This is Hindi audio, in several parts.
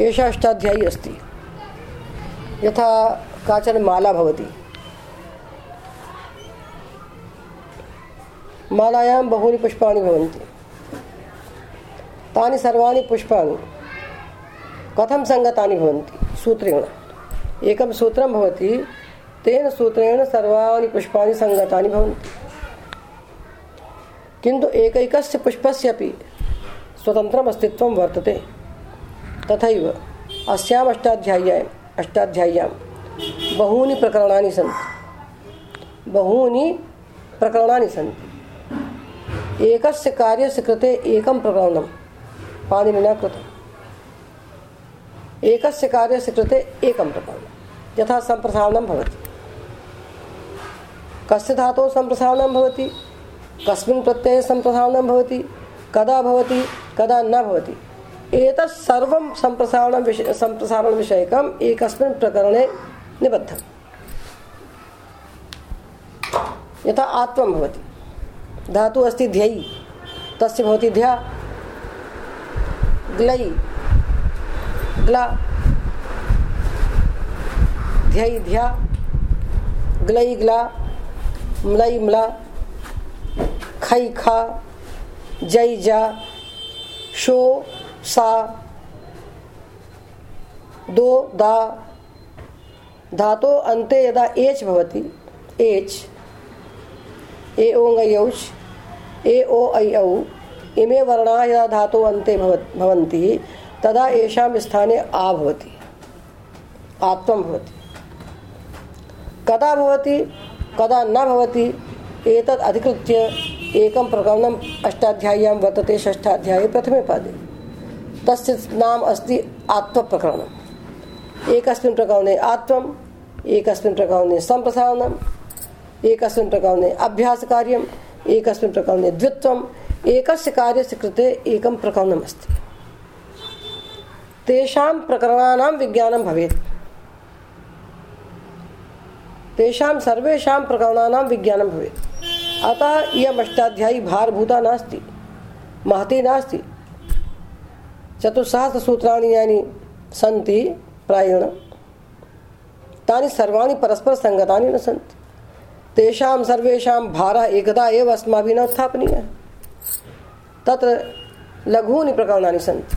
एषा अष्टाध्यायी अस्ति। यथा काचन माला भवति। मालायां बहूनि पुष्पाणि भवन्ति। तानि सर्वाणि पुष्पाणि। कथं सङ्गतानि भवन्ति? सूत्रेण। एकं सूत्रं भवति, तेन सूत्रेण सर्वाणि पुष्पाणि सङ्गतानि भवन्ति। किन्तु एकैकस्य पुष्पस्य अपि स्वतन्त्रम् अस्तित्वं वर्तते। तथैव अस्याम् अष्टाध्याय्याम् अष्टाध्याय्यां बहूनि प्रकरणानि सन्ति। बहूनि प्रकरणानि सन्ति। एकस्य कार्यस्य कृते एकं प्रकरणं, पाणिनिना कृतम् एकस्य कार्यस्य कृते एकं प्रकरणं, यथा सम्प्रसारणं भवति। कस्य धातोः सम्प्रसारणं भवति? कस्मिन् प्रत्यये सम्प्रसारणं भवति? कदा भवति? कदा न भवति? एतत् सर्वं सम्प्रसारणं विषय सम्प्रसारणविषयकम् एकस्मिन् प्रकरणे निबद्धम्। यथा आत्वं भवति। धातु अस्ति ध्यै तस्य भवति ध्या, ग्लै, ग्ला ध्यै ध्या, ग्लै ग्ला, म्लै म्ला, खै खा, जै जा, शो सा, दो, दा, धातो अन्ते यदा एच् भवति, एच्, ए ओङ्गयौच् ए ओ ऐ औ, इमे वर्णाः यदा धातो अन्ते भवन्ति, तदा येषां स्थाने आ भवति आत्वं भवति। कदा भवति, कदा न भवति एतद् अधिकृत्य एकं प्रकरणम् अष्टाध्याय्यां वर्तते षष्ठाध्याये प्रथमे पादे। तस्य नाम अस्ति आत्मप्रकरणम्। एकस्मिन् प्रकरणे आत्वम् एकस्मिन् प्रकरणे सम्प्रसारणम्, एकस्मिन् प्रकरणे अभ्यासकार्यम्, एकस्मिन् प्रकरणे द्वित्वम्, एकस्य कार्यस्य कृते एकं प्रकरणमस्ति तेषां प्रकरणानां विज्ञानं भवेत्। तेषां सर्वेषां प्रकरणानां विज्ञानं भवेत्। अतः इयम् अष्टाध्यायी भारभूता नास्ति, महती नास्ति। चतुस्सहस्रसूत्राणि यानि सन्ति, प्रायेण। तानि सर्वाणि परस्परसङ्गतानि न सन्ति। तेषां सर्वेषां भारः एकदा एव अस्माभिः न उत्थापनीयः तत्र लघूनि प्रकरणानि सन्ति।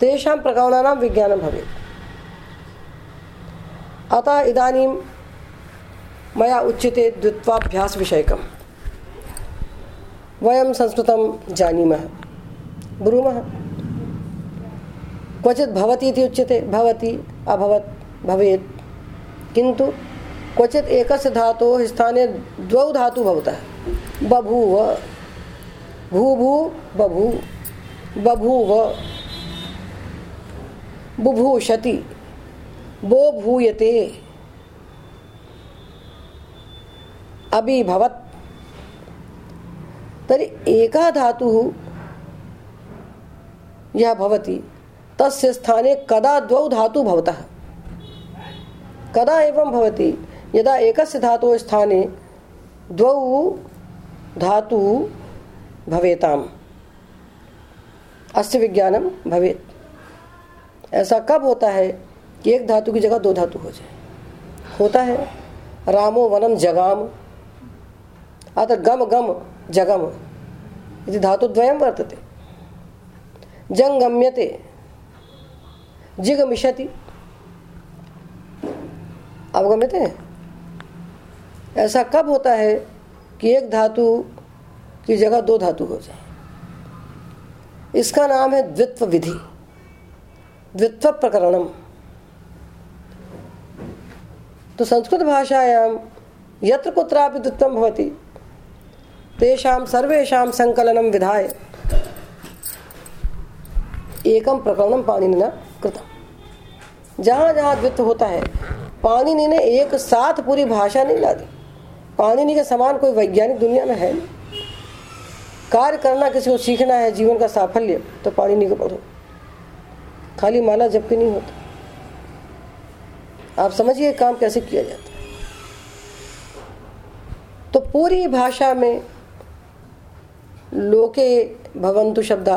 तेषां प्रकरणानां विज्ञानं भवेत्। अतः इदानीं मया उच्यते द्वित्वाभ्यासविषयकं वयं संस्कृतं जानीमः। ब्रूमः। क्वचित् भवति इति उच्यते, भवति, अभवत्, भवेत्। किन्तु क्वचित् एकस्य धातोः स्थाने द्वौ धातु भवतः। बभूव, भूभू, बभू, बभूव, बुभूषति बो भूयते अभिभवत्। तर्हि एकः धातुः यः भवति, तस्य स्थाने कदा द्वौ धातु भवतः। कदा एवं भवति, यदा एकस्य धातोः स्थाने द्वौ धातु भवेताम् अस्य विज्ञानम भवेत। ऐसा कब होता है कि एक धातु की जगह दो धातु हो जाए? होता है। रामो वनम जगाम। अतः गम गम जगम। इति धातुद्वयं वर्तते। जंगम्यते। जिगमिषति। अवगम्यते? ऐसा कब होता है कि एक धातु की जगह दो धातु हो जाए? इसका नाम है द्वित्व विधि द्वित्व प्रकरणम तो संस्कृत भाषायां यत्र कुत्रापि द्वित्वं भवति, तेषां सर्वेषां संकलनं विधाय। एकम प्रकरणम पाणिनिना कृतम जहाँ जहाँ द्वित्व होता है, पाणिनि ने एक साथ पूरी भाषा नहीं ला दी। पाणिनि के समान कोई वैज्ञानिक दुनिया में है नहीं। कार्य करना किसी को सीखना है, जीवन का साफल्य तो पाणिनि को पढ़ो। खाली माला जबकि नहीं होता। आप समझिए काम कैसे किया जाता तो पूरी भाषा में लोके भवंतु शब्दा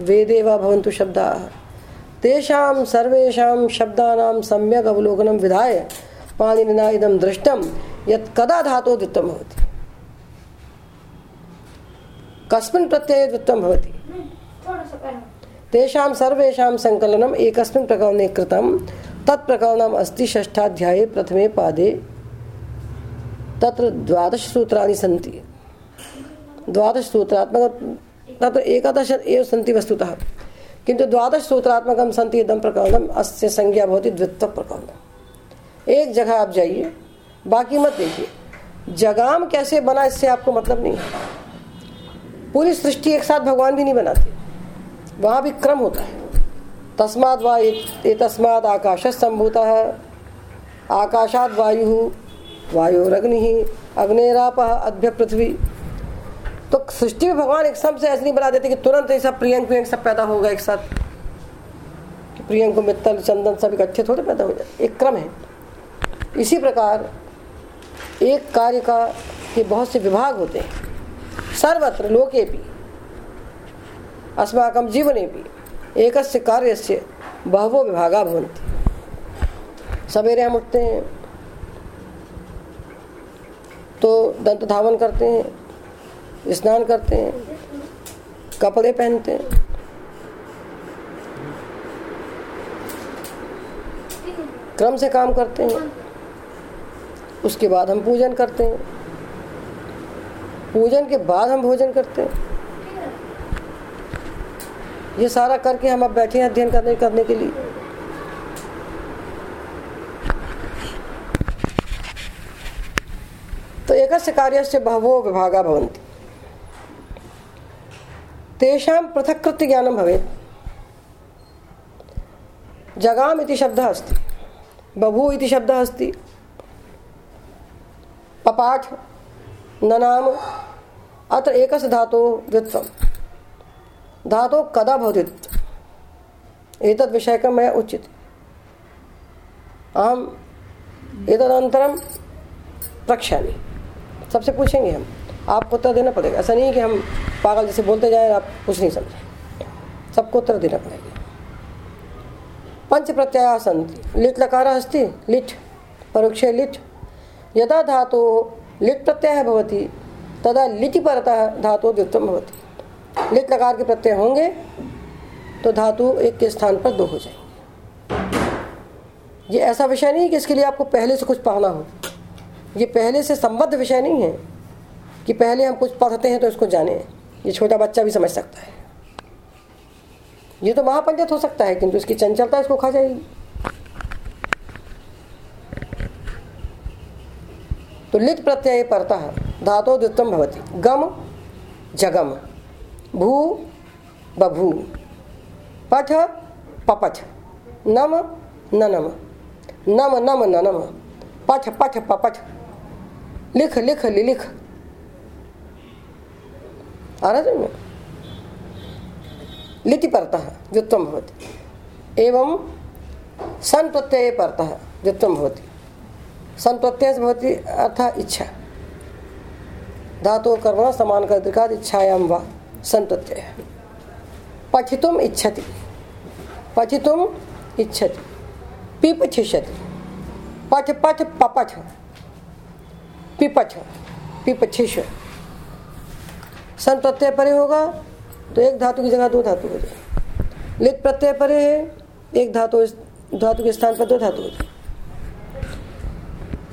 वेदे वा भवन्तु शब्दाः। तेषां सर्वेषां शब्दानां सम्यक् अवलोकनं विधाय पाणिनिना इदं दृष्टं यत् कदा धातोः द्वित्वं भवति? कस्मिन् प्रत्यये द्वित्वं भवति? तेषां सर्वेषां सङ्कलनम् एकस्मिन् प्रकरणे कृतं। तत् प्रकरणम् अस्ति षष्ठाध्याये प्रथमे पादे। तत्र द्वादशसूत्राणि सन्ति। द्वादशसूत्रात्मक तत्र एकादश एव सन्ति वस्तुतः। किन्तु द्वादशसूत्रात्मकं सन्ति इदं प्रकरणम्, अस्य संज्ञा भवति द्वित्वप्रकरणम् एक जगह आप जाइए, बाकी मत देखिए। जगाम कैसे बना, इससे आपको मतलब नहीं है। पूरी सृष्टि एक साथ भगवान भी नहीं बनाते। वहाँ भी क्रम होता है। तस्माद वा तस्माद आकाश संभूत। आकाशात वायु, वायुरग्नि, अग्नेराप अभ्य पृथ्वी। तो सृष्टि में भगवान एक से ऐसे नहीं बना देते कि तुरंत ऐसा प्रियंक प्रियंक सब पैदा होगा एक साथ। कि प्रियंक, मित्तल, चंदन सब इकट्ठे थोड़े पैदा हो जाए एक क्रम है। इसी प्रकार एक कार्य का के बहुत से विभाग होते हैं। सर्वत्र लोके भी, अस्माकं जीवने भी एक कार्य से बहवो विभागा भवंती सवेरे हम उठते हैं तो दंत धावन करते हैं स्नान करते हैं, कपड़े पहनते हैं। क्रम से काम करते हैं। उसके बाद हम पूजन करते हैं। पूजन के बाद हम भोजन करते हैं। ये सारा करके हम अब बैठे हैं अध्ययन करने करने के लिए। तो एक कार्य से बहवो विभागा भवंती तेषां पृथक्कृत्य ज्ञानं भवेत्। जगाम इति शब्दः अस्ति, बभू इति शब्दः अस्ति, पपाठ, ननाम, अत्र एकस्य धातोः द्वित्वम् धातु कदा भवति? एतद् विषयकं मया उचित अहम एतदनन्तरं प्रक्ष्यामि। सबसे पूछेंगे हम आपको उत्तर देना पड़ेगा। ऐसा नहीं कि हम पागल जैसे बोलते जाए, आप कुछ नहीं समझे। सबको उत्तर देना पड़ेगा। पंच प्रत्यय सन्ति लिट लकार अस्ति लिट, परोक्षे लिट। यदा धातु लिट प्रत्यय भवति, तदा लिटि परतः धातु द्वित्वं भवति। लिट लकार के प्रत्यय होंगे तो धातु एक के स्थान पर दो हो जाएँगे। ये ऐसा विषय नहीं कि इसके लिए आपको पहले से कुछ पढ़ना हो। ये पहले से संबद्ध विषय नहीं है कि पहले हम कुछ पढ़ते हैं तो इसको जाने। ये छोटा बच्चा भी समझ सकता है। ये तो महापंडित हो सकता है, किंतु इसकी चंचलता इसको खा जाएगी। तो लिट प्रत्यय परता धातो द्वितम भवती। गम, जगम, भू, बभू, पठ, पपठ, नम, ननम, नम नम, ननम, पठ पठ, पपठ। लिख लिख लिख। आ रहा में लिटि परतः द्वित्वं भवति। एवं सन प्रत्यये परतः द्वित्वं भवति। सन प्रत्यय भवति अर्थात् इच्छा। धातु कर्म समान कर्तिकाद इच्छायां वा संतत्य पठितुम इच्छति। पठितुम इच्छति। पिपठिष्यति पठ पठ, पपठ। पिपठ पिपठिष सन प्रत्यय परे होगा तो एक धातु की जगह दो धातु हो जाए लिट प्रत्यय परे है, एक धातु धातु के स्थान पर दो धातु हो जाए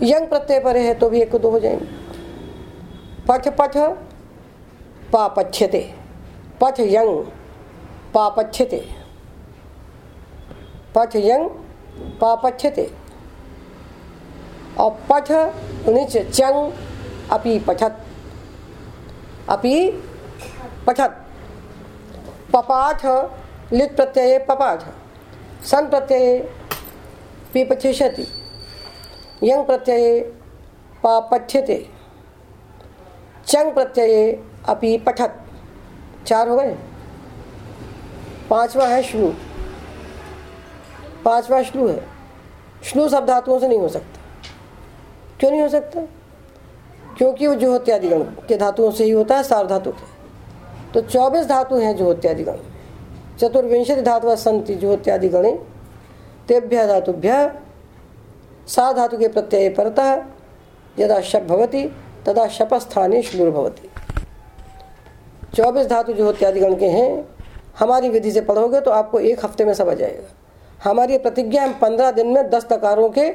यंग प्रत्यय परे है तो भी एक को दो हो जाएँगे। पठ पठ पापच्छते पठ, यंग पापच्छते पठ, यंग पापच्छते और पठ नीच चंग, अपि पठत। अपि पठत पपाठ लिट प्रत्यय पपाठ। सन प्रत्यय पिपठिष्यति यंग प्रत्यय पापच्छते चंग प्रत्यय अपि पठत। चार हो गए? पांचवा है श्लू। पांचवा श्लू है। श्लू सब धातुओं से नहीं हो सकता। क्यों नहीं हो सकता? क्योंकि वो जो होत्यादिगण के धातुओं से ही होता है, सार धातु के तो चौबीस धातु हैं जो होत्यादिगण चतुर्विंशति धातु संति जो इत्यादि गणे। तेभ्य धातुभ्य। सा धातु के प्रत्यय परतः यदा शप भवती, तदा शप स्थाने श्लूर भवती। चौबीस धातु जो इत्यादि गण के हैं। हमारी विधि से पढ़ोगे तो आपको एक हफ़्ते में समझ आएगा हमारी प्रतिज्ञा हम पंद्रह दिन में दस तकारों के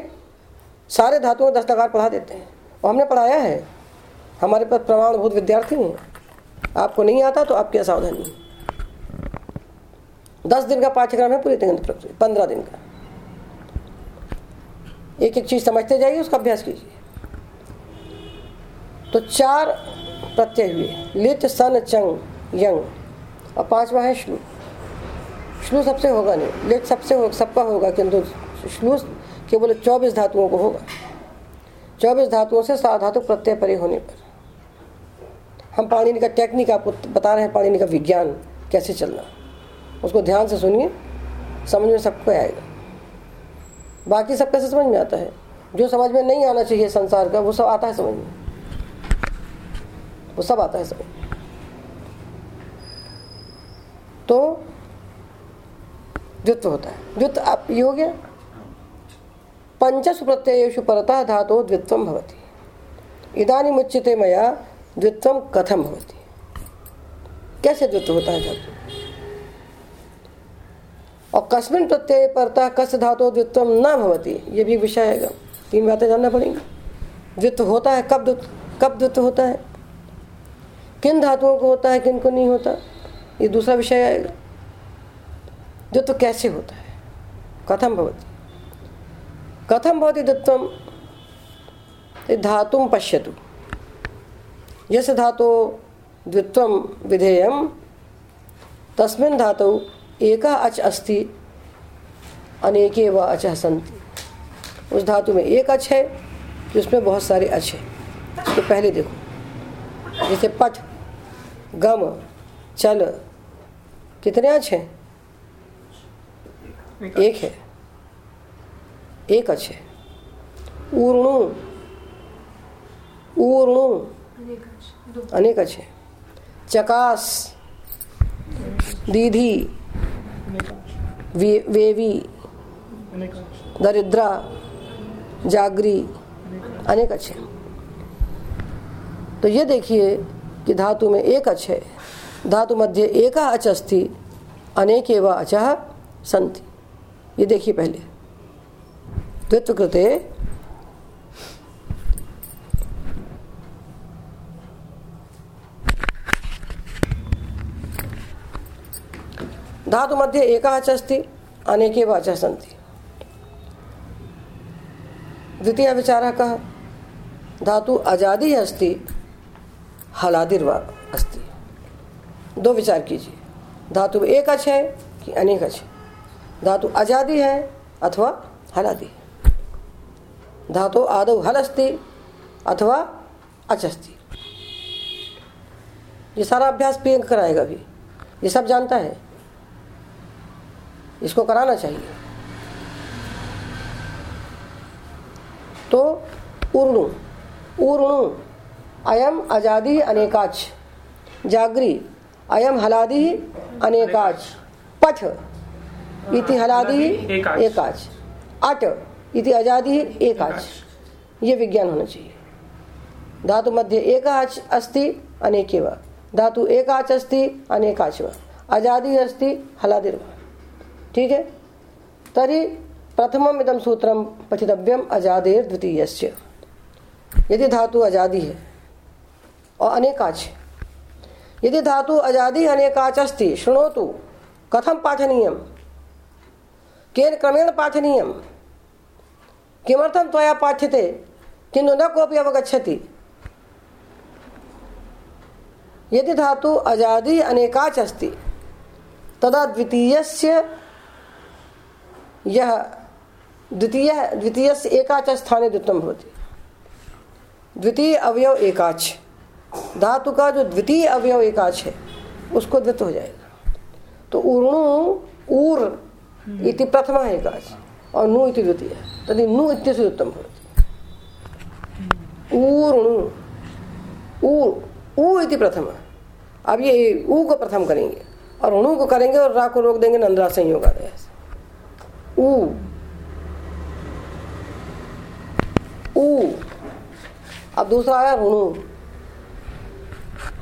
सारे धातुओं दस तकार पढ़ा देते हैं। और हमने पढ़ाया है हमारे पास प्रमाणभूत विद्यार्थी हैं। आपको नहीं आता तो आपकी असावधानी दस दिन का पाठ्यक्रम है पूरी तिगंत प्रक्रिया, पंद्रह दिन का। एक एक चीज़ समझते जाइए, उसका अभ्यास कीजिए। तो चार प्रत्यय हुए। लिट सन चंग यंग। और पांचवा है श्लू। श्लू सबसे होगा नहीं। लिट सबसे हो सबका होगा, किंतु श्लू केवल चौबीस धातुओं को होगा। चौबीस धातुओं से सात धातु प्रत्यय परे होने पर। हम पाणिनि का टेक्निक आपको बता रहे हैं पाणिनि का विज्ञान कैसे चलना। उसको ध्यान से सुनिए, समझ में सबको आएगा। बाकी सब कैसे समझ में आता है? जो समझ में नहीं आना चाहिए संसार का, वो सब आता है समझ में। वो सब आता है समझ तो द्वित्व होता है। द्वित्व आप ये हो गया। पंचसु प्रत्ययेषु परतः धातो द्वित्वम भवति। इदानी मुच्यते मया द्वित्वम कथम होती? कैसे द्वित्व होता है धातु और कस्मिन प्रत्यय परतः कस धातु द्वित्वम न भवति? ये भी विषय है तीन बातें जानना पड़ेंगी। द्वित्व होता है, कब द्वित्व कब द्वित्व होता है? किन धातुओं को होता है, किन को नहीं होता? ये दूसरा विषय आएगा द्वित्व कैसे होता है? कथम भवति? कथम भवति द्वित्वम धातुम पश्यतु। यस धातो द्वित्वम विधेयम तस्मिन् धातु एक अच अस्ति, अनेके व अच संति उस धातु में एक अच है, जिसमें बहुत सारे अच है। इसको पहले देखो। जैसे पठ, गम, चल, कितने अच हैं? एक है। एक अच है। ऊर्णु ऊर्णु अनेक चकास, दीधी वेवी, दरिद्रा, जागरी, अनेक अच्छे। तो ये देखिए कि धातु में एक अच है धातु मध्य एक अच अस्ति अनेक अचः संति ये देखिए पहले। द्वित्व कृते धातु मध्ये एक अस्ति, अनेके वाचः सन्ति। द्वितीय विचारः कः? धातु अजादि अस्ति, हलादिर्वा अस्ति। दो विचार कीजिए। धातु एक अच है कि अनेक अच धातु अजादि है अथवा हलादि धातु आदौ हल अस्ति अथवा अच अस्ति? ये सारा अभ्यास प्रियंक कराएगा भी ये सब जानता है? इसको कराना चाहिए। तो उर्णु उर्णु अयम आज़ादी अनेकाच जागरी अयम हलादि अनेकाच पठ इति हलादि एकाच। अट इति आज़ादी एकाच। ये विज्ञान होना चाहिए। धातु मध्य एकाच अस्ति अनेके धातु एकाच अस्ति अनेकाच व आज़ादी अस्ति हलादिर्वा। ठीक है? तरी प्रथम इदम सूत्रम पठितव्यम अजादेर द्वितीय यदि धातु अजादी है, और अनेकाच यदि धातु अजादी अनेकाच अस्ति, शृणोतु कथम पाठनीय केन क्रमेण पाठनीय किमर्थम त्वया पाठ्यते? किन्तु न कोऽपि अवगच्छति। यदि धातु अजादी अनेकाच अस्ति, तदा द्वितीयस्य यह द्वितीय द्वितीय से एकाच स्थाने द्वितम होती द्वितीय अवयव एकाच। धातु का जो द्वितीय अवयव एकाच है, उसको द्वित हो जाएगा। तो ऊर्णु, ऊर इति प्रथमा एकाच और नु इति द्वितीय। तदि नु इत्यस्य उत्तम भवति। ऊर्णु, ऊ ऊ इति प्रथमा। अब ये ऊ को प्रथम करेंगे और उणु को करेंगे और रा को रोक देंगे नंदरा संयोग आ ऊ ऊ अब दूसरा आया ऋणु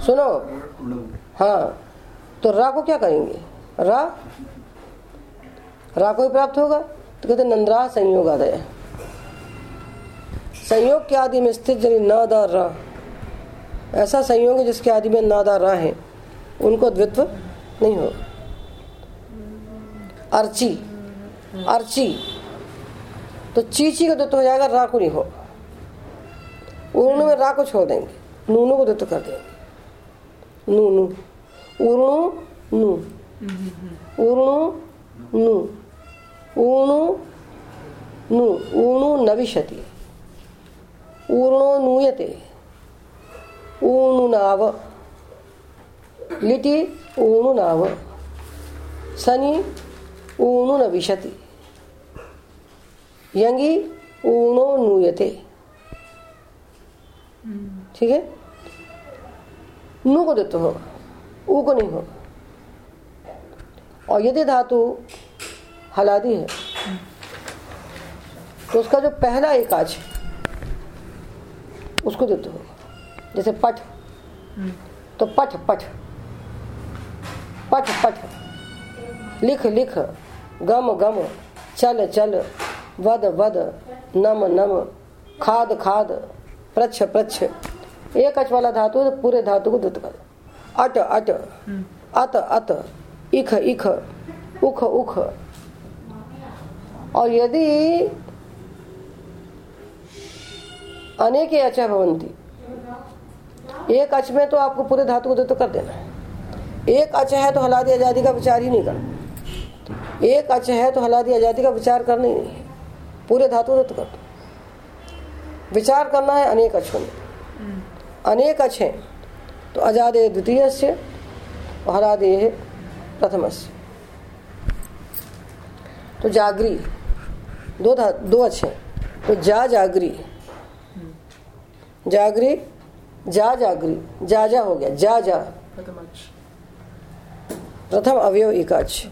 सुनो। हाँ। तो रा को क्या करेंगे? रा? रा को ही प्राप्त होगा। तो कहते नंदरा संयोग आदय संयोग के आदि में स्थित जनी न रा। ऐसा संयोग है जिसके आदि में न द रा है। उनको द्वित्व नहीं हो। अर्ची। अर्ची तो चीची का द्वित्व हो जाएगा रा को नहीं हो। उर्णु में रा को छोड़ देंगे। नूनू को द्वित्व कर देंगे। नूनू। उर्णु नू। उर्णु नू। ऊणु नु। ऊणु नविशति। ऊर्णो नूयते। ऊणुनाव लिटि ऊणुनाव सनि ऊणु नविशति। यंगी ऊणो नूयते। ठीक है? नू को देते होगा ऊ को नहीं होगा। और यदि धातु हलादी है तो उसका जो पहला एकाच उसको देते हो जैसे पठ। तो पठ पठ। पठ पठ। लिख लिख। गम गम। चल चल। वद वद, नम नम, खाद खाद, प्रच्छ प्रच्छ। एक अच वाला धातु तो पूरे धातु को दुत कर। अट अट, अत अत, इख इख, उख उख। और यदि अनेक अच भवंती एक अच में तो आपको पूरे धातु को तो कर देना है। एक अच है तो हलादी आज़ादी का विचार ही नहीं करना। एक अच है तो हलादी आज़ादी का विचार करना ही नहीं। पूरे धातु तो कर विचार करना है अनेक अचों में। अनेक अच हैं। तो अजादे द्वितीय से हलादे प्रथम से तो जागरी दो दो अच्छे तो जा जागरी। जागरी जा जागरी जा जा हो गया जा जा। प्रथम अवयव एकाच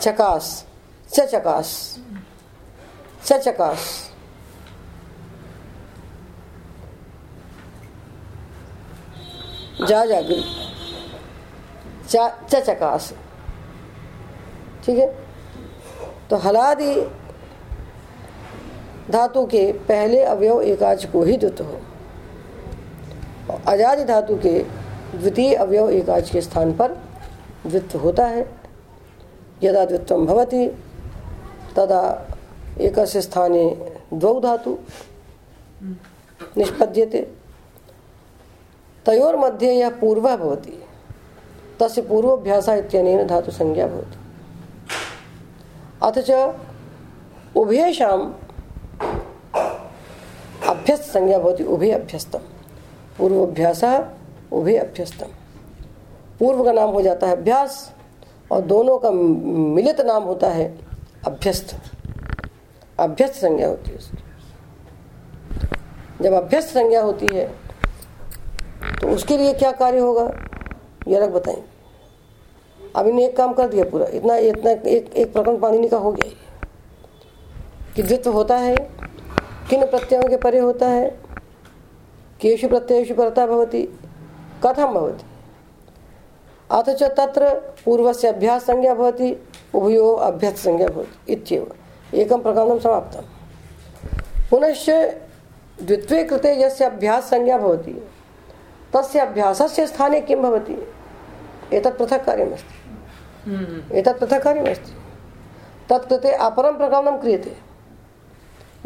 चकास च चकास च चकास जा जागरी च चकास ठीक है? तो हलादि धातु के पहले अवयव एकाच को ही द्वित हो। आज़ादी धातु के द्वितीय अवयव एकाच के स्थान पर द्वित्व होता है। यदा द्वित्व भवती, तदा एक स्थाने द्वौ धातु निष्पद्यते। तयोर मध्य यह पूर्व भवती, तस्य पूर्वाभ्यास इत्यनेन धातु संज्ञा भवती। अथ च उभयशाम अभ्यस्त संज्ञा भवती, उभय अभ्यस्तम। पूर्वाभ्यास, उभय अभ्यस्तम। पूर्व का नाम हो जाता है अभ्यास और दोनों का मिलित नाम होता है अभ्यस्त। अभ्यस्त संज्ञा होती है उसकी। जब अभ्यस्त संज्ञा होती है तो उसके लिए क्या कार्य होगा? ये अलग बताएँगे अब इन्हें एक काम कर दिया पूरा। इतना इतना, एक एक प्रकरण पाणिनि का हो गया कि द्वित्व होता है, किन प्रत्ययों के परे होता है, केशु प्रत्ययु परता भवती कथम भवती। अथ च तत्र पूर्व से अभ्यास संज्ञा भवती, उभयो अभ्यस्त संज्ञा भवती, इत्येव। एकम प्रकरणं समाप्तम् पुनश्च द्वित्वे कृते यस्य अभ्यास संज्ञा भवति, तस्य अभ्यासस्य स्थाने किं भवति? एतत् पृथक् कार्यमस्ति। एतत् पृथक् कार्यमस्ति। तत्कृते अपरं प्रकरणं क्रियते।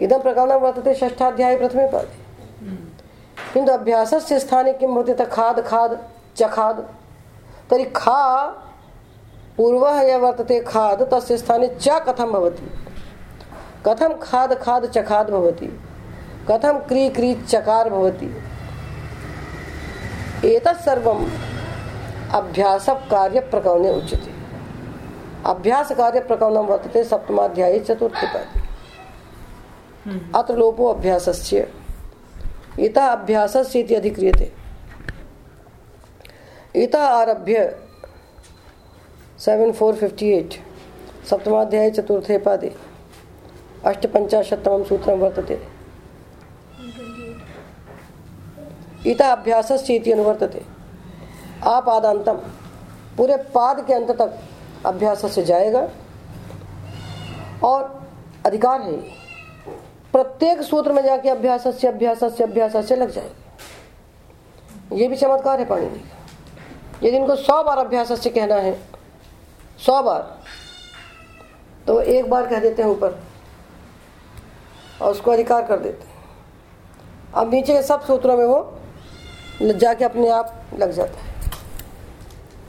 इदं प्रकरणं वर्तते षष्ठाध्याये प्रथमे पदे। किन्तु अभ्यासस्य स्थाने किं भवति? तत् खाद् खाद् चखाद् तर्हि खा, पूर्वः यः वर्तते खाद्, तस्य स्थाने च कथं भवति? कथं खाद् खाद् चखाद् भवति। कथं क्री क्री चकार भवति। एतत् सर्वम् अभ्यास कार्य प्रकरणे उच्यते। अभ्यास कार्य प्रकरणं वर्तते सप्तमाध्याये चतुर्थे पदे अत्र लोपो अभ्यासस्य। इतः अभ्यासस्य इति अधिक्रियते। इतः आरभ्य सेवन फोर फिफ्टी एट सप्तमाध्याय चतुर्थे पादे। अष्टपञ्चाशत्तमं सूत्रं वर्तते। ईता अभ्यास अनुवर्तते आपादांतम पूरे पाद के अंत तक अभ्यास से जाएगा। और अधिकार है। प्रत्येक सूत्र में जाके अभ्यास से अभ्यास से अभ्यास से लग जाएगा। ये भी चमत्कार है पाणी का यदि इनको सौ बार अभ्यास से कहना है, सौ बार तो एक बार कह देते हैं ऊपर। और उसको अधिकार कर देते हैं। अब नीचे के सब सूत्रों में वो जाके अपने आप लग जाता है।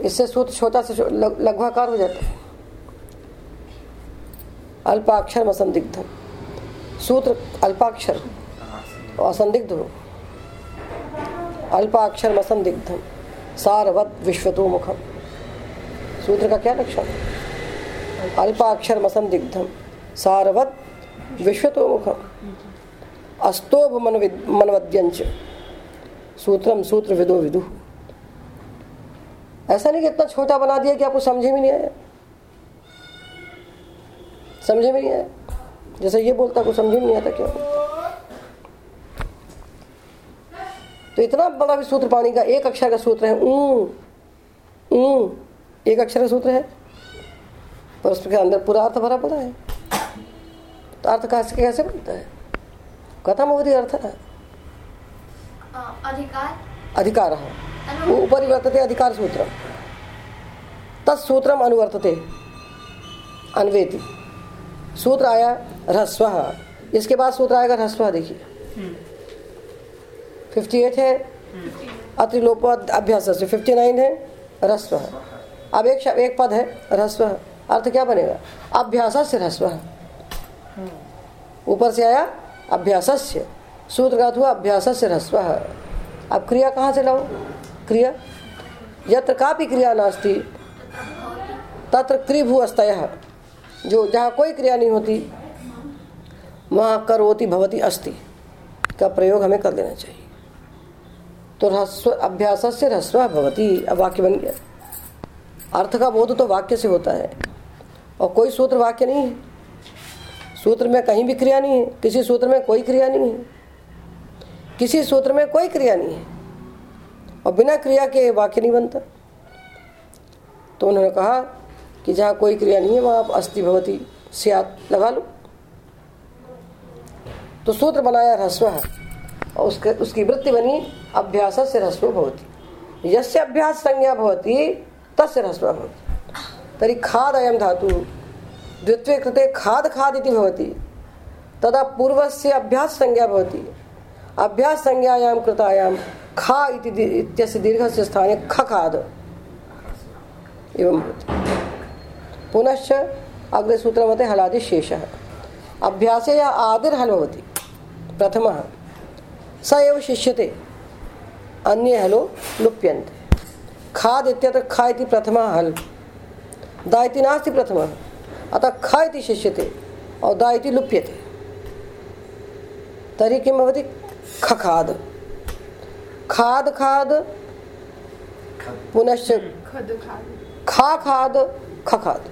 इससे सूत्र छोटा से लघुआकार हो जाता है। अल्पाक्षर असंदिग्ध सूत्र अल्पाक्षर और असंदिग्ध हो। अल्पाक्षर असंदिग्धम सारवत विश्वतो मुखम सूत्र का क्या लक्षण? अल्पाक्षर असंदिग्धम सारवत विश्वतो मुखम अस्तोभ मनवद्यंच सूत्रम सूत्र विदो विदु। ऐसा नहीं कि इतना छोटा बना दिया कि आपको समझे में नहीं आया। समझे में नहीं आया। जैसे ये बोलता को समझे नहीं आता क्यों? तो इतना बड़ा भी सूत्र पानी का एक अक्षर का सूत्र है, ऊ ऊ, एक अक्षर का सूत्र है। पर उसके अंदर पूरा अर्थ भरा पड़ा है। तो अर्थ कैसे कैसे बनता है? हो रही अर्थ है। अधिकार। अधिकार ऊपर वर्तते अधिकार सूत्र। तत्सूत्रम अनुवर्तते। अन्वेति। सूत्र आया ह्रस्व। इसके बाद सूत्र आएगा ह्रस्व देखिए। फिफ्टी एट है। अतिलोप अभ्यास से फिफ्टी नाइन है ह्रस्व। अब एक एक पद है ह्रस्व। अर्थ क्या बनेगा? अभ्यास से ह्रस्व। ऊपर से आया अभ्यास सूत्र का हुआ अभ्यास से ह्रस्व अब क्रिया कहाँ से लाओ क्रिया? यत्र का भी क्रिया नास्ती, तत्र क्रिभु अस्तय जो जहाँ कोई क्रिया नहीं होती, वहाँ करोति भवती अस्ति। का प्रयोग हमें कर लेना चाहिए। तो ह्रस्व अभ्यास से ह्रस्व भवती। अब वाक्य बन गया। अर्थ का बोध तो वाक्य से होता है। और कोई सूत्र वाक्य नहीं है। सूत्र में कहीं भी क्रिया नहीं है। किसी सूत्र में कोई क्रिया नहीं है। किसी सूत्र में कोई क्रिया नहीं है। और बिना क्रिया के वाक्य नहीं बनता। तो उन्होंने कहा कि जहाँ कोई क्रिया नहीं है, वहाँ आप अस्थि भवती, सियात लगा लो। तो सूत्र बनाया ह्रस्व है। और उसके, उसकी वृत्ति बनी अभ्यास से ह्रस्व भवती। यस्य अभ्यास संज्ञा भवती, तस्य ह्रस्व भवती। तरी खाद अयम धातु द्वितीय कृते खाद खाद इति भवति। तदा पूर्वस्य अभ्यास संज्ञा भवति। अभ्यास संज्ञायां कृतायां खा इति इत्यस्य दीर्घस्य स्थाने खखाद एवं भवति। पुनश्च अग्रे सूत्र मते हलादि शेष। अभ्यास या आदिर हल होती प्रथम, स एव शिष्यते। अन्य हलो लुप्यन्ते। खाद इत्यत्र खा इति प्रथम हल। दा इति नास्ति प्रथम। अतः ख इति शिष्यते और दा इति लुप्यते तर्हि किं भवति खखाद खाद. खाद पुनश्च खा खाद खखाद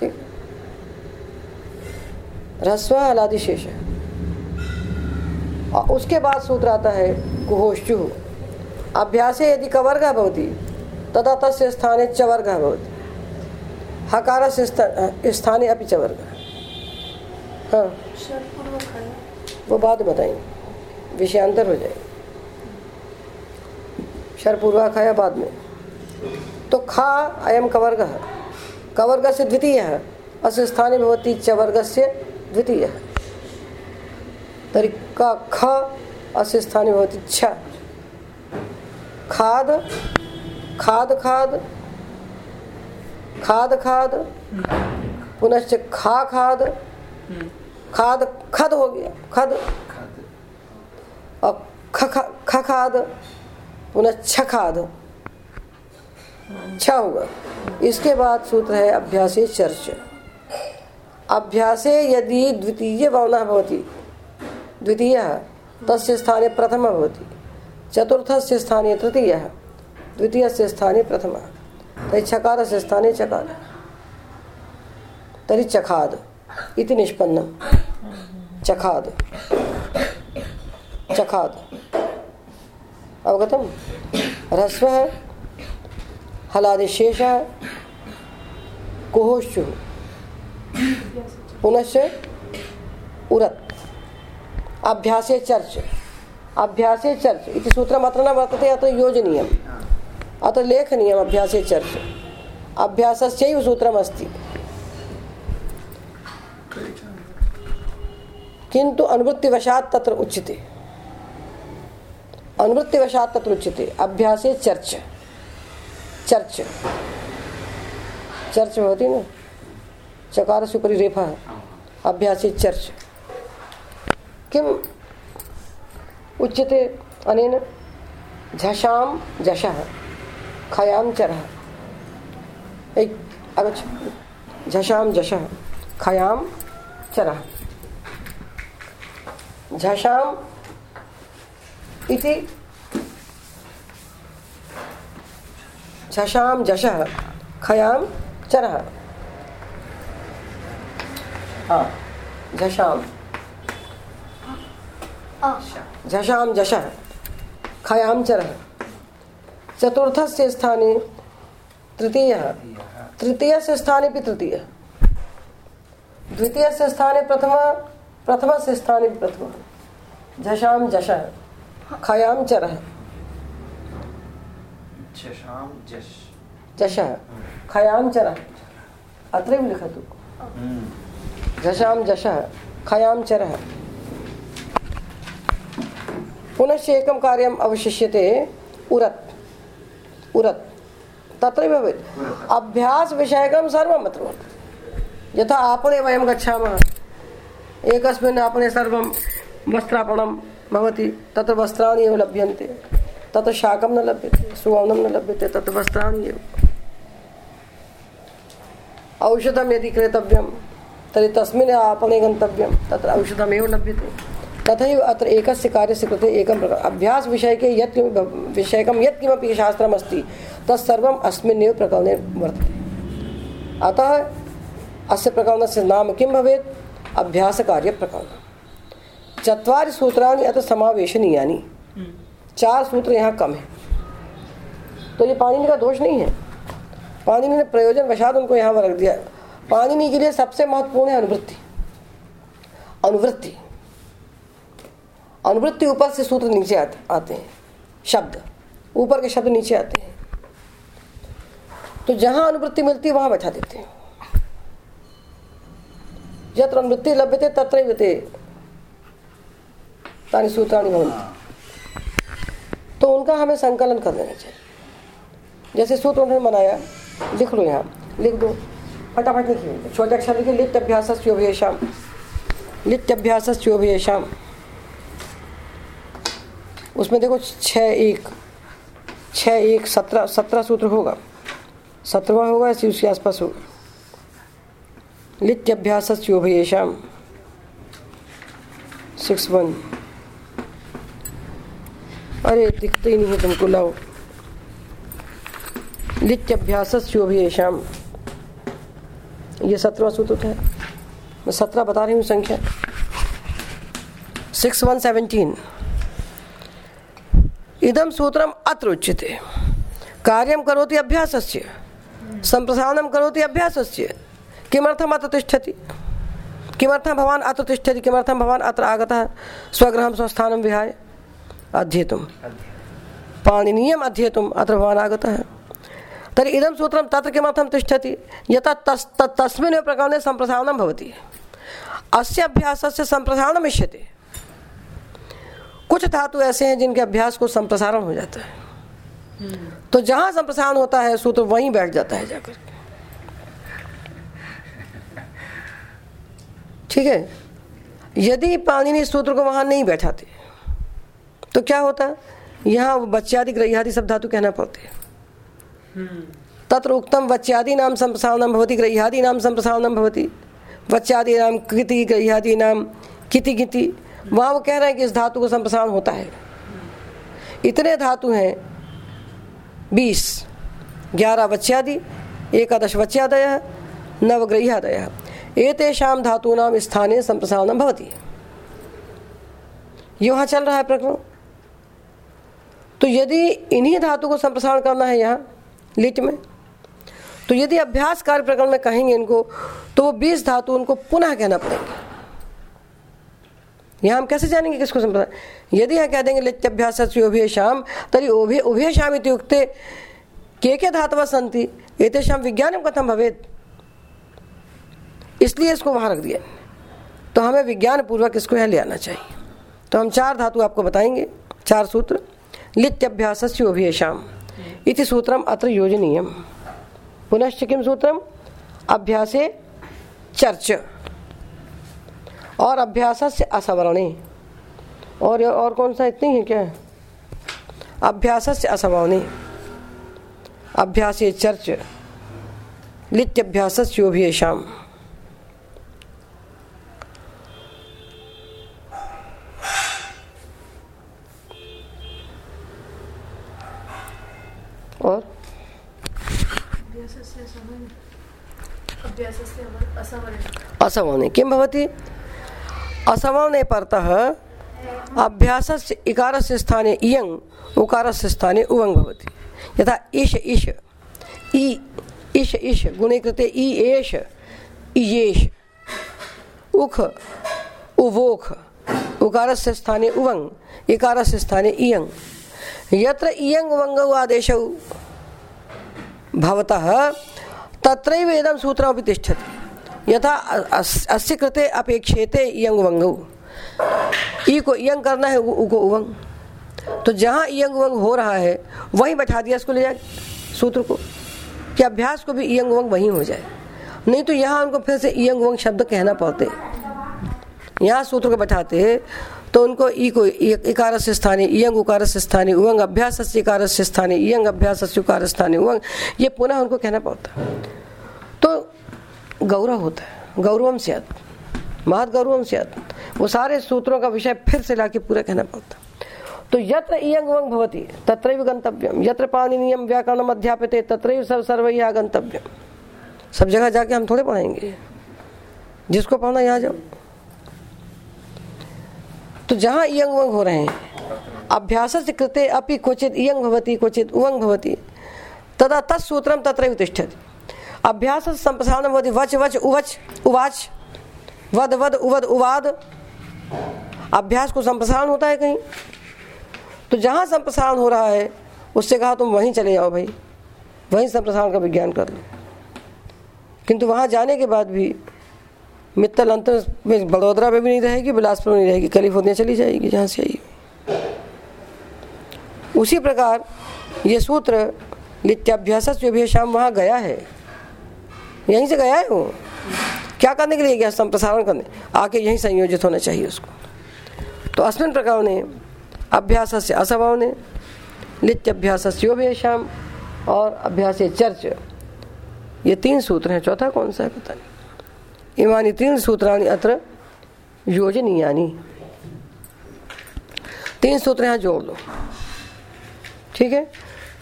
ठीक. रस्व अलादिशेष और उसके बाद सूत्र आता है कुहोश्चु अभ्यासे यदि कवर्ग भवती तदा तस्य स्थाने चवर्ग भवति. हकार से स्थाने अपि चवर्ग हाँ। वो बाद बताएँगे विषयांतर हो जाएगा। शर खाया बाद में। तो खा अयम कवर्ग। कवर्ग से द्वितीय। अस्य स्थाने भवति च वर्ग से द्वितीय। तर्हि का ख अस्य स्थाने भवति छ। खाद खाद खाद खाद खाद, पुनश्च खा खाद खाद खद हो गया, खद। और ख खाद पुनः छ खाद। छ होगा। इसके बाद सूत्र है अभ्यास चर्च। अभ्यासे यदि द्वितीय भावना भवती, द्वितीय तस्य स्थाने प्रथम भवति, चतुर्थस्य स्थाने तृतीय द्वितीय से स्थाने प्रथम। तरी छकार से स्थाने चकार तरी चखाद, इति निष्पन्नम। चखाद। चखाद। अवगतम? ह्रस्व हलादिशेष कुहोश्चु। पुनश्च उरत। अभ्यासे चर्च। अभ्यासे चर्च। इति सूत्रम् अत्र न वर्तते, अत्र योजनीयम्। अत्र लेखनीयम् अभ्यासे चर्च। अभ्यासस्यैव सूत्रमस्ति किन्तु अनुवृत्तिवशात् तत्र उच्यते। अनुवृत्तिवशात् तत्र उच्यते। अभ्यासे चर्च। चर्च। चर्च भवति न? चकारस्य उपरि रेफः अभ्यासे चर्च। किम्? उच्यते अनेन। झषां झषः खयां चरः आगच्छ झषां झषः खयां चरः झषाम् इति झषां झषः खयां चरः झषां झषां झषः खयां चरः चतुर्थस्य स्थाने तृतीयः। तृतीयस्य स्थाने अपि तृतीयः। द्वितीयस्य स्थाने प्रथमः प्रथमस्य स्थाने प्रथमः। झषां झषः खयां चरः। झषः खयां चरः। अत्रैव लिखतु। झषां झषः खयां चरः। पुनश्च एकं कार्यम् अवशिष्यते उरत्। उरत्। तत्रैव भवेत् अभ्यासविषयकं सर्वम् अत्र यथा आपणे वयं गच्छामः। एकस्मिन् आपणे सर्वं वस्त्रापणं भवति तत्र वस्त्राणि एव लभ्यन्ते। तत्र शाकं न लभ्यते सुवर्णं न लभ्यते तत्र वस्त्राणि एव। औषधं यदि क्रेतव्यं तर्हि तस्मिन् आपणे गन्तव्यं तत्र औषधमेव लभ्यते। तथैव अत्र एकस्य कार्यस्य कृते एकं प्रकार अभ्यासविषयके यत् विषयकं यत्किमपि शास्त्रमस्ति तत्सर्वम् अस्मिन्नेव प्रकरणे वर्तते। अतः अस्य प्रकरणस्य नाम किं भवेत्? अभ्यासकार्यप्रकरणं चत्वारि सूत्राणि अत्र समावेशनीयानि। चार सूत्र यहाँ कम है। तो ये पाणिनि का दोष नहीं है। पाणिनि ने प्रयोजन वशात उनको यहाँ पर रख दिया। पाणिनि के लिए सबसे महत्वपूर्ण है अनुवृत्ति। अनुवृत्ति। अनुवृत्ति ऊपर से सूत्र नीचे आते हैं। शब्द। ऊपर के शब्द नीचे आते हैं। तो जहाँ अनुवृत्ति मिलती है वहाँ बैठा देते हैं। यत्र अनुवृत्ति लभ्यते तत्र व्यते तानी सूत्राणी भवंती तो उनका हमें संकलन कर देना चाहिए। जैसे सूत्र उन्होंने बनाया लिख लो यहाँ। लिख दो। फटाफट लिखिए छोटे अक्षर लिखिए लिप्त अभ्यास लिप्त अभ्यास लिप्त्यभ्यास उसमें देखो छ एक छ एक, सत्रह सत्रह सूत्र होगा। सत्रवा होगा ऐसे उसके आसपास होगा। लित्यभ्यास योभयेशम सिक्स वन अरे, दिखते ही नहीं है तुमको, लाओ। लित्यभ्यास योभयेशम ये सत्रवा सूत्र है। मैं सत्रह बता रही हूँ संख्या। सिक्स वन सेवनटीन इदम सूत्रम अत्र उच्यते। कार्यं करोति अभ्यासस्य, सम्प्रसारणं करोति अभ्यासस्य। किमर्थम् अत्र तिष्ठति? किमर्थं भवान् अत्र तिष्ठति? किमर्थं भवान् अत्र आगतः? स्वगृहं, स्वस्थानं विहाय अध्येतुं। पाणिनीयम् अध्येतुम् अत्र भवान् आगतः। तर्हि इदं सूत्रं तत्र किमर्थं तिष्ठति? यतः तस् तस्मिन् प्रकरणे सम्प्रसारणं भवति। अस्य अभ्यासस्य सम्प्रसारणम् इष्यते कुछ धातु ऐसे हैं जिनके अभ्यास को संप्रसारण हो जाता है। तो जहाँ संप्रसारण होता है, सूत्र वहीं बैठ जाता है जाकर। ठीक है? यदि पाणिनि सूत्र को वहाँ नहीं बैठाते तो क्या होता? यहाँ बच्चादि ग्रह्यादि सब धातु कहना पड़ते तत्र उक्तम वच्यादि नाम संप्रसारणम भवती, ग्रह्यादि नाम संप्रसारणम भवती। वच्यादि नाम कृति, ग्रह्यादि नाम किति किति। वहाँ वो कह रहे हैं कि इस धातु को संप्रसारण होता है। इतने धातु हैं, बीस, ग्यारह वच्यादि, एकादश वच्यादय, नवग्रह्यादय। एतेषां धातूनां स्थाने संप्रसारणं भवति। यहाँ चल रहा है प्रकरण। तो यदि इन्हीं धातु को संप्रसारण करना है यहाँ, लिट में तो यदि अभ्यास कार्य प्रकरण में कहेंगे इनको तो वो बीस धातु उनको पुनः कहना पड़ेंगे। यहाँ हम कैसे जानेंगे किसको संप्रसारण यदि यहाँ कह देंगे लित्यभ्यास उभय शाम तरी उभय उभय शाम इत्युक्ते के के धातव संति एतेषाम विज्ञान कथम भवेद इसलिए इसको वहाँ रख दिया तो हमें विज्ञान पूर्वक इसको यहाँ ले आना चाहिए। तो हम चार धातु आपको बताएँगे, चार सूत्र। लित्यभ्यास शाम इति सूत्रम अत्र योजनीय पुनश्च किम सूत्रम? अभ्यासे चर्च। और अभ्यास से असवर्णे। और और कौन सा इतनी है क्या? अभ्यास से असवर्णे। अभ्यास चर्च। लित्यभ्यास शाम और? असवर्णे। किं भवति? असवर्णे परतः अभ्यासस्य इकारस्य स्थाने इयङ् उकारस्य स्थाने उवङ् भवति। यथा इश इश इ इश इश गुणे कृते इ एष उख, उवोख, उकारस्य स्थाने उवङ्, इकारस्य स्थाने इयङ् यत्र इयङ् वङ्गौ आदेशौ भवतः, तत्रैव इदं सूत्रमपि तिष्ठति। यथा अस्य कृते अपेक्षेते इयङ् वङ्गौ ई को इयंग करना है, उ को उवंग तो जहाँ इयंग उवंग हो रहा है, वहीं बैठा दिया इसको ले जाए, सूत्र को। कि अभ्यास को भी इयंग उवंग वहीं हो जाए। नहीं तो यहाँ उनको फिर से इयंग उवंग शब्द कहना पड़ते। यहाँ सूत्र को बैठाते हैं तो उनको ई को इकार से इयंग उकार से स्थानीय उवंग अभ्यास से इकार से स्थानीय इयंग अभ्यास उकार स्थानीय उवंग ये पुनः उनको कहना पड़ता। तो गौरव होता है, गौरवम से महत गौरवम से वो सारे सूत्रों का विषय फिर से लाके पूरा कहना पड़ता तो यत्र इयंग वंग भवति, तत्रैव गंतव्यम। यत्र पाणिनियम व्याकरणम अध्यापित, तत्रैव सर्व सर्वैया गंतव्यम। सब जगह जाके हम थोड़े पढ़ाएँगे जिसको पढ़ना यहाँ जाओ। तो जहाँ इयंग वंग हो रहे हैं, अभ्यास से कृते अपि क्वचित इयंग भवति, क्वचित उवंग भवति, तदा तत्सूत्रम तत्रैव तिष्ठति। अभ्यास संप्रसारण भवति वच वच, उवच, उवाच। वद वद, उवद, उवाद। अभ्यास को संप्रसारण होता है कहीं। तो जहाँ संप्रसारण हो रहा है, उससे कहा तुम वहीं चले जाओ भाई। वहीं संप्रसारण का विज्ञान कर लो। किंतु वहाँ जाने के बाद भी मित्तल अंतर में बड़ोदरा में भी नहीं रहेगी, बिलासपुर में नहीं रहेगी, कैलिफ़ोर्निया चली जाएगी, जहाँ से आएगी उसी प्रकार ये सूत्र नित्याभ्यास शाम वहाँ गया है। यहीं से गया है वो। क्या करने के लिए गया? संप्रसारण करने। आके यहीं संयोजित होना चाहिए उसको। तो अस्मिन प्रकार ने अभ्यास से असभाव ने नित्य अभ्यास शाम और अभ्यास चर्च। ये तीन सूत्र हैं। चौथा कौन सा है? पता नहीं। इमानी तीन सूत्राणी अत्र योजनीयानी। तीन सूत्र यहाँ जोड़ लो ठीक है?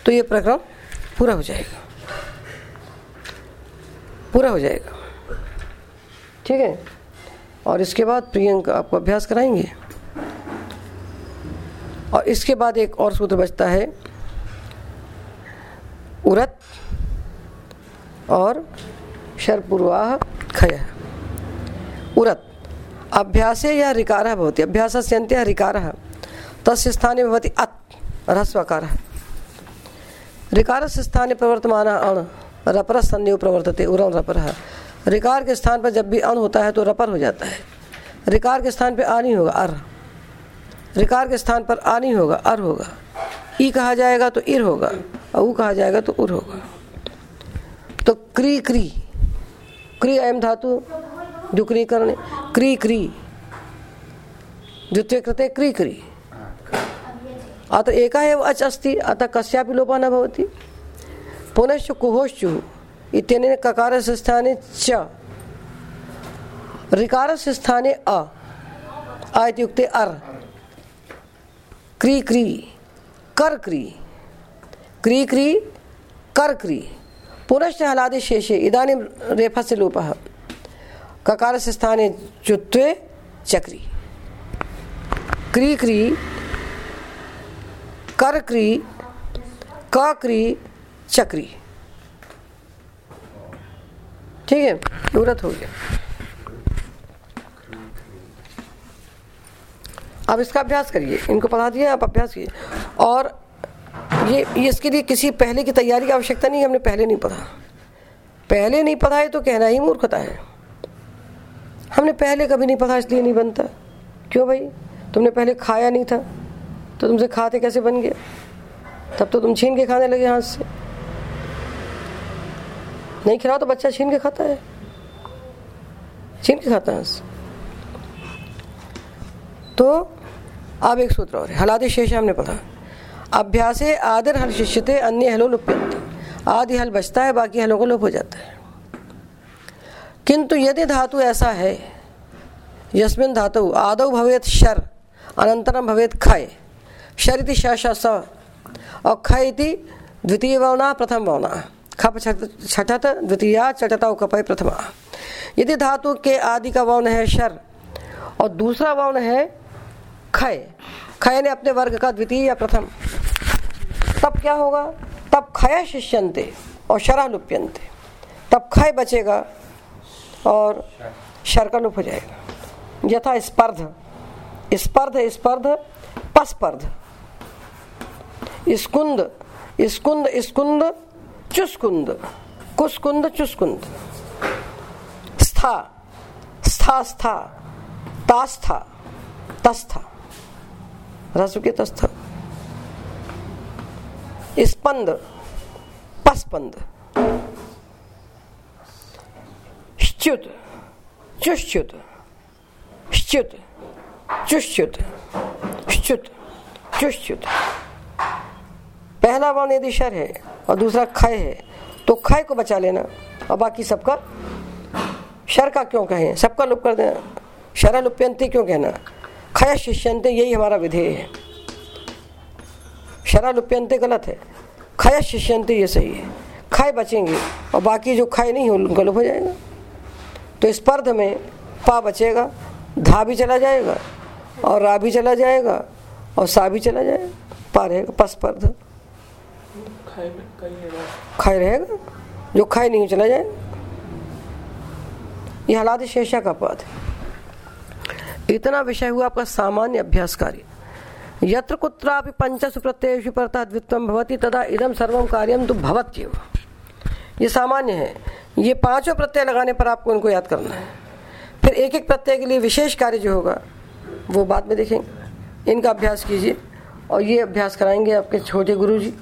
तो ये प्रकरण पूरा हो जाएगा। पूरा हो जाएगा। ठीक है? और इसके बाद प्रियंका, आपको अभ्यास कराएँगे? और इसके बाद एक और सूत्र बचता है, उरत और शरपूर्वाह खय। उरत, अभ्यासे या रिकार भवति। अभ्यास से अंत्य रिकार। तस्य स्थाने भवति अत ह्रस्वकार रिकार स्थाने प्रवर्तमान अण। रपर संयोग प्रवर्तते उरम रपर रिकार के स्थान पर जब भी अन होता है तो रपर हो जाता है। रिकार के स्थान पर आ नहीं होगा, अर। रिकार के स्थान पर आ नहीं होगा, अर होगा। ई कहा जाएगा तो इर होगा, और ऊ कहा जाएगा तो उर होगा। तो क्री क्री। क्री अयम धातु जो क्री करने। क्री क्री। द्वितीय कृते क्री क्री। अतः एका एव अच अस्ति, अतः कस्यापि लोपः न भवति। पुनश्च कुहोश्चु इत्यनेन ककारस्य स्थाने च। ऋकारस्य स्थाने अ। आ इत्युक्ते अर्। क्री क्री कर क्री क्री क्री कर क्री पुनश्च हलादि शेषे। इदानीं रेफस्य लोपः। ककारस्य स्थाने चुत्वे चक्री। क्री क्री कर क्री क क्री चक्री। ठीक है? पूरत हो गया। अब इसका अभ्यास करिए। इनको पढ़ा दिया आप अभ्यास कीजिए और ये, ये इसके लिए किसी पहले की तैयारी की आवश्यकता नहीं हमने पहले नहीं पढ़ा। पहले नहीं पढ़ा है तो कहना ही मूर्खता है। हमने पहले कभी नहीं पढ़ा इसलिए नहीं बनता। क्यों भाई? तुमने पहले खाया नहीं था तो तुमसे खाते कैसे बन गया? तब तो तुम छीन के खाने लगे हाथ से। नहीं खिलाओ तो बच्चा छीन के खाता है। छीन के खाता है तो अब एक सूत्र और हलादि शेष हमने पढ़ा। अभ्यासे आदर हल शिष्यते, अन्य हलो लुप्यंते आदि हल बचता है, बाकी हलों को लुप हो जाता है। किंतु यदि धातु ऐसा है, यस्मिन धातु, आदौ भवेत शर अनंतरम भवेत खय। शर इति श और खय इति द्वितीय वौना प्रथम वौना खप छठत, द्वितीया चटता कपय प्रथमा। यदि धातु के आदि का वर्ण है शर, और दूसरा वर्ण है खय। खय ने अपने वर्ग का द्वितीय या प्रथम। तब क्या होगा? तब खय शिष्यंते और शरा लुप्यंते तब खय बचेगा और शर का लुप हो जाएगा। यथा स्पर्ध। स्पर्ध स्पर्ध, पस्पर्ध। स्कुंद स्कुंद स्कुंद चुस्कुंद, कुस्कुंद, चुस्कुंद। स्था स्था स्था, तास्था, तस्था। रसुके तस्था। स्पंद, पस्पंद। च्युत चुश्च्युत। च्युत चुश्च्युत। च्युत चुश्च्युत। पहला वर्ण यदि शर है। और दूसरा खय है। तो खय को बचा लेना। और बाकी सबका शर का क्यों कहें? सबका लुप कर देना। शरा लुप्यंती क्यों कहना? खय शिष्यंते, यही हमारा विधेय है। शरा लुप्यंते गलत है। खय शिष्यंते ये सही है। खय बचेंगे, और बाकी जो खय नहीं हो, उनका लुप हो जाएगा। तो स्पर्ध में पा बचेगा, धा भी चला जाएगा, और रा भी चला जाएगा, और सा भी चला जाएगा। पा रहेगा पस्पर्ध खाए रहेगा? जो खाए नहीं, चला जाएगा ये हालात शेषा का पद इतना विषय हुआ आपका सामान्य अभ्यास कार्य यत्र कुत्रापि पंचसु प्रत्ययेषु परतः द्वित्वम भवति, तदा इदम सर्वम कार्यम तो भवत्येव ये सामान्य है। ये पाँचों प्रत्यय लगाने पर आपको इनको याद करना है। फिर एक एक प्रत्यय के लिए विशेष कार्य जो होगा, वो बाद में देखेंगे। इनका अभ्यास कीजिए और ये अभ्यास कराएँगे आपके छोटे गुरु जी